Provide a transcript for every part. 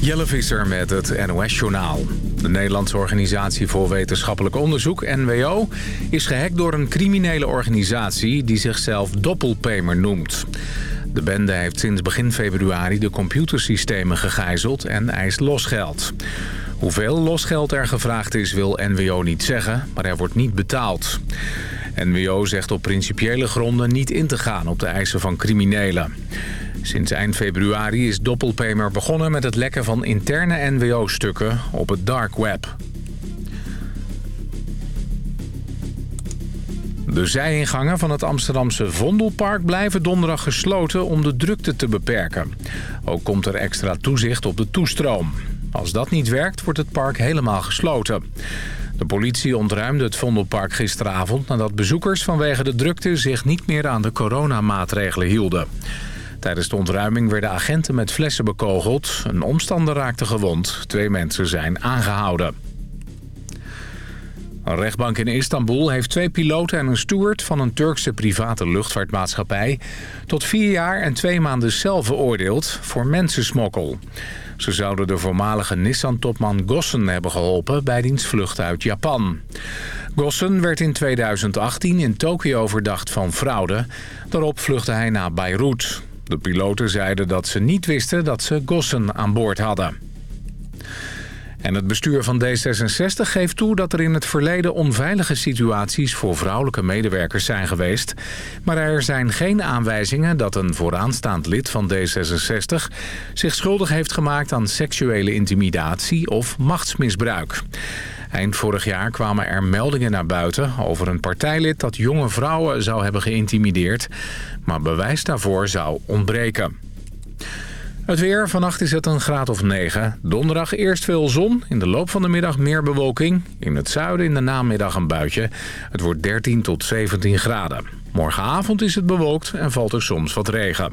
Jelle Visser met het NOS-journaal. De Nederlandse Organisatie voor Wetenschappelijk Onderzoek, NWO... is gehackt door een criminele organisatie die zichzelf Doppelpamer noemt. De bende heeft sinds begin februari de computersystemen gegijzeld en eist losgeld. Hoeveel losgeld er gevraagd is wil NWO niet zeggen, maar er wordt niet betaald. NWO zegt op principiële gronden niet in te gaan op de eisen van criminelen. Sinds eind februari is Doppelpamer begonnen met het lekken van interne NWO-stukken op het dark web. De zijingangen van het Amsterdamse Vondelpark blijven donderdag gesloten om de drukte te beperken. Ook komt er extra toezicht op de toestroom. Als dat niet werkt, wordt het park helemaal gesloten. De politie ontruimde het Vondelpark gisteravond nadat bezoekers vanwege de drukte zich niet meer aan de coronamaatregelen hielden. Tijdens de ontruiming werden agenten met flessen bekogeld. Een omstander raakte gewond. Twee mensen zijn aangehouden. Een rechtbank in Istanbul heeft twee piloten en een steward van een Turkse private luchtvaartmaatschappij tot vier jaar en twee maanden cel veroordeeld voor mensensmokkel. Ze zouden de voormalige Nissan-topman Gossen hebben geholpen bij diens vlucht uit Japan. Gossen werd in 2018 in Tokio verdacht van fraude. Daarop vluchtte hij naar Beirut. De piloten zeiden dat ze niet wisten dat ze Gossen aan boord hadden. En het bestuur van D66 geeft toe dat er in het verleden onveilige situaties voor vrouwelijke medewerkers zijn geweest. Maar er zijn geen aanwijzingen dat een vooraanstaand lid van D66 zich schuldig heeft gemaakt aan seksuele intimidatie of machtsmisbruik. Eind vorig jaar kwamen er meldingen naar buiten over een partijlid dat jonge vrouwen zou hebben geïntimideerd. Maar bewijs daarvoor zou ontbreken. Het weer, vannacht is het een graad of 9. Donderdag eerst veel zon, in de loop van de middag meer bewolking. In het zuiden in de namiddag een buitje. Het wordt 13 tot 17 graden. Morgenavond is het bewolkt en valt er soms wat regen.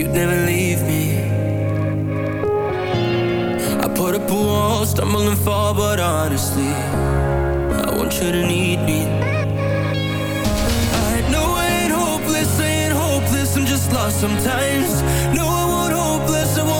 you'd never leave me. I put up a wall, stumble and fall, but honestly, I want you to need me. I know I ain't hopeless, I ain't hopeless, I'm just lost sometimes. No, I won't hopeless, I won't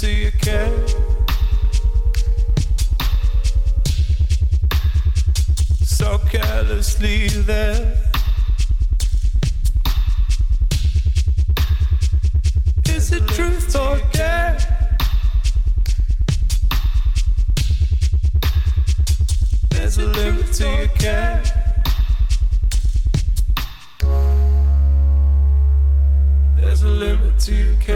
To your care. So carelessly there. Is it truth or dare? There's a limit to your care. There's a limit to your care.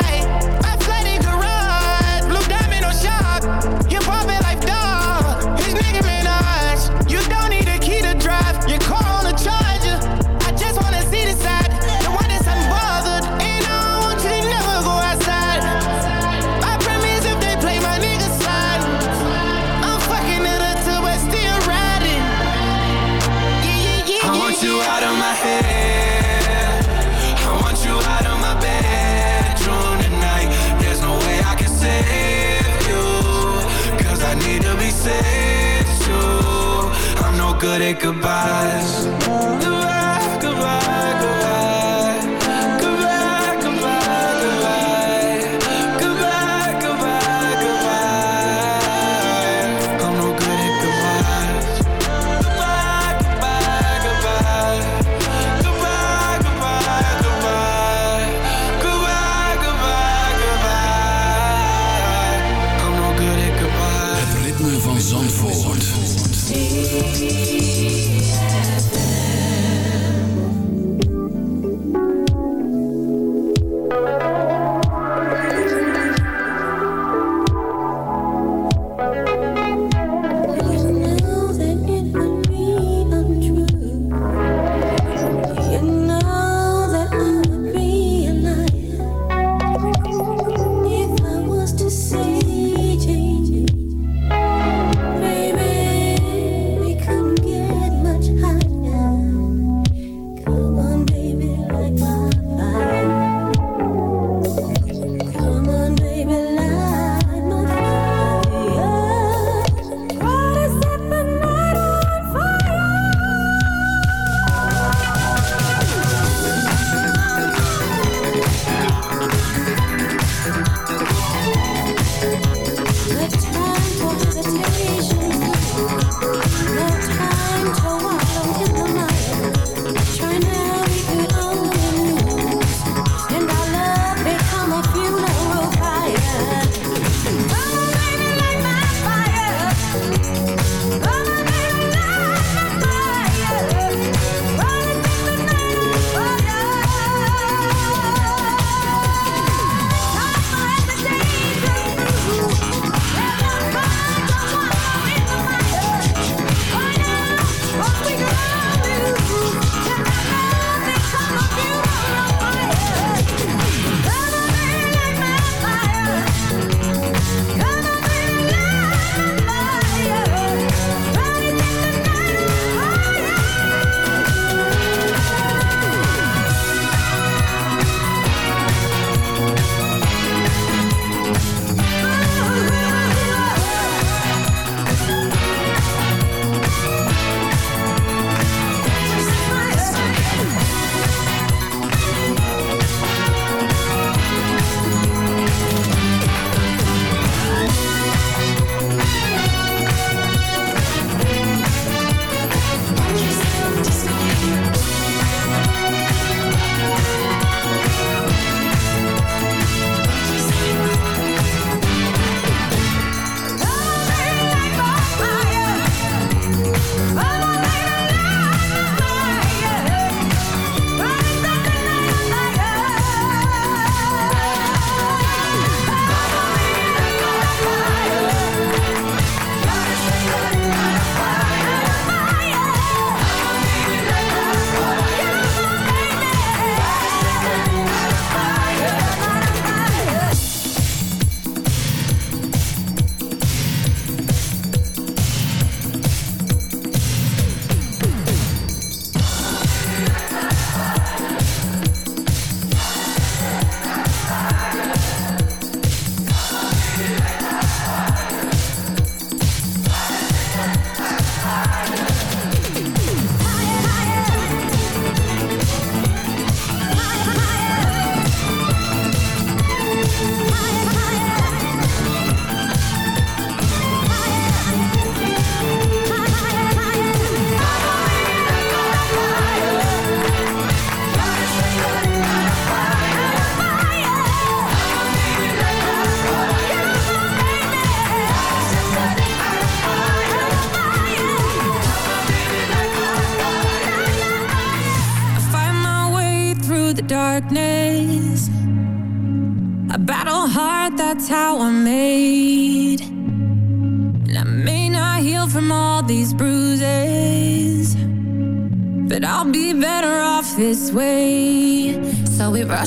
good at goodbyes.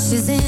Rushes in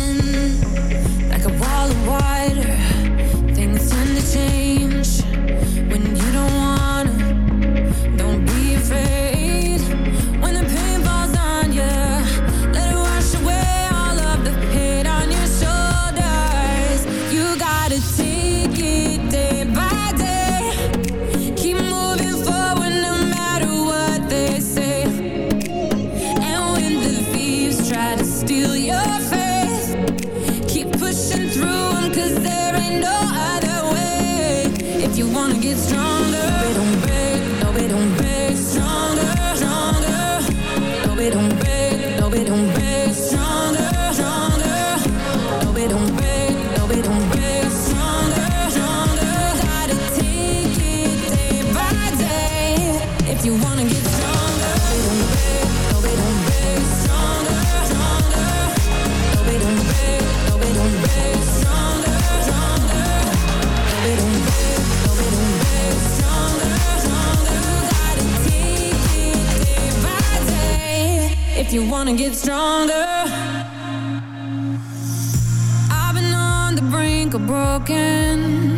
I don't get stronger. I've been on the brink of broken.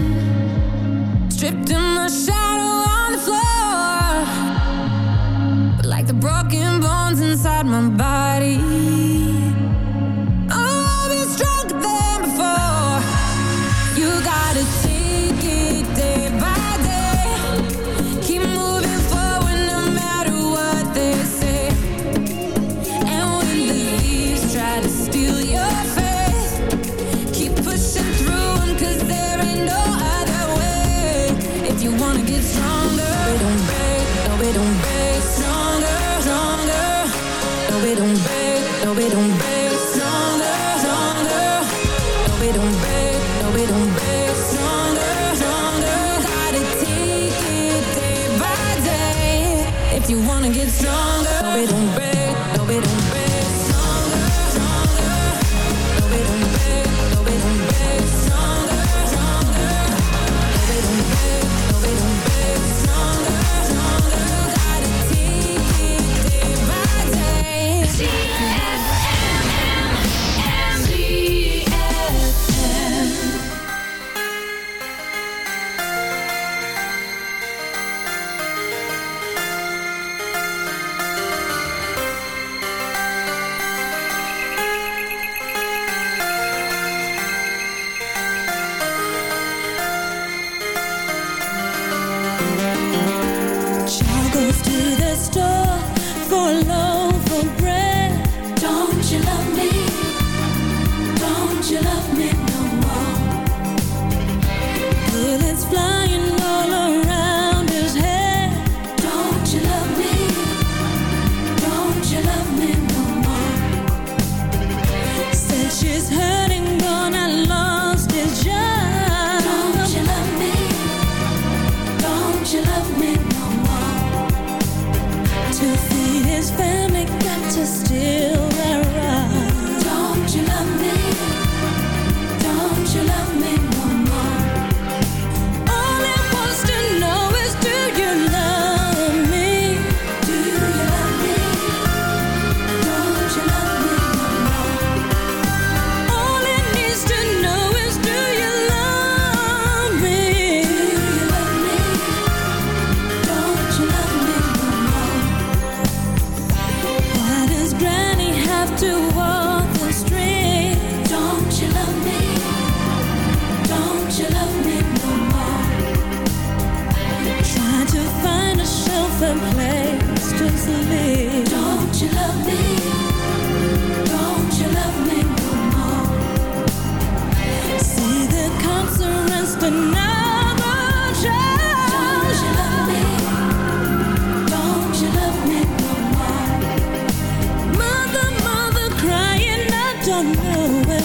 don't know where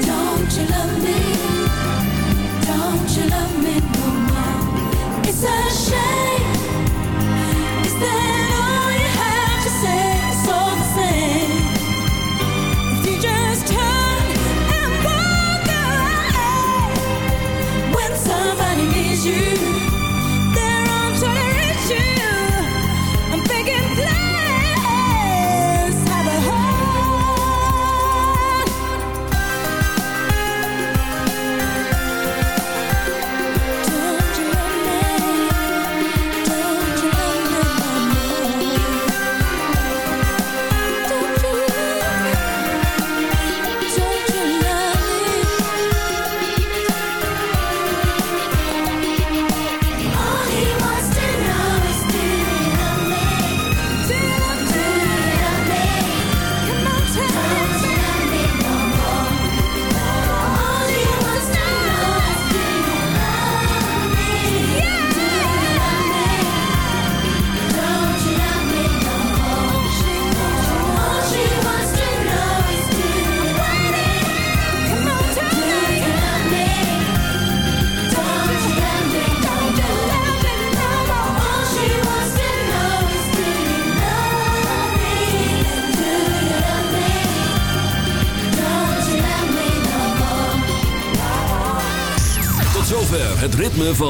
Don't you love me?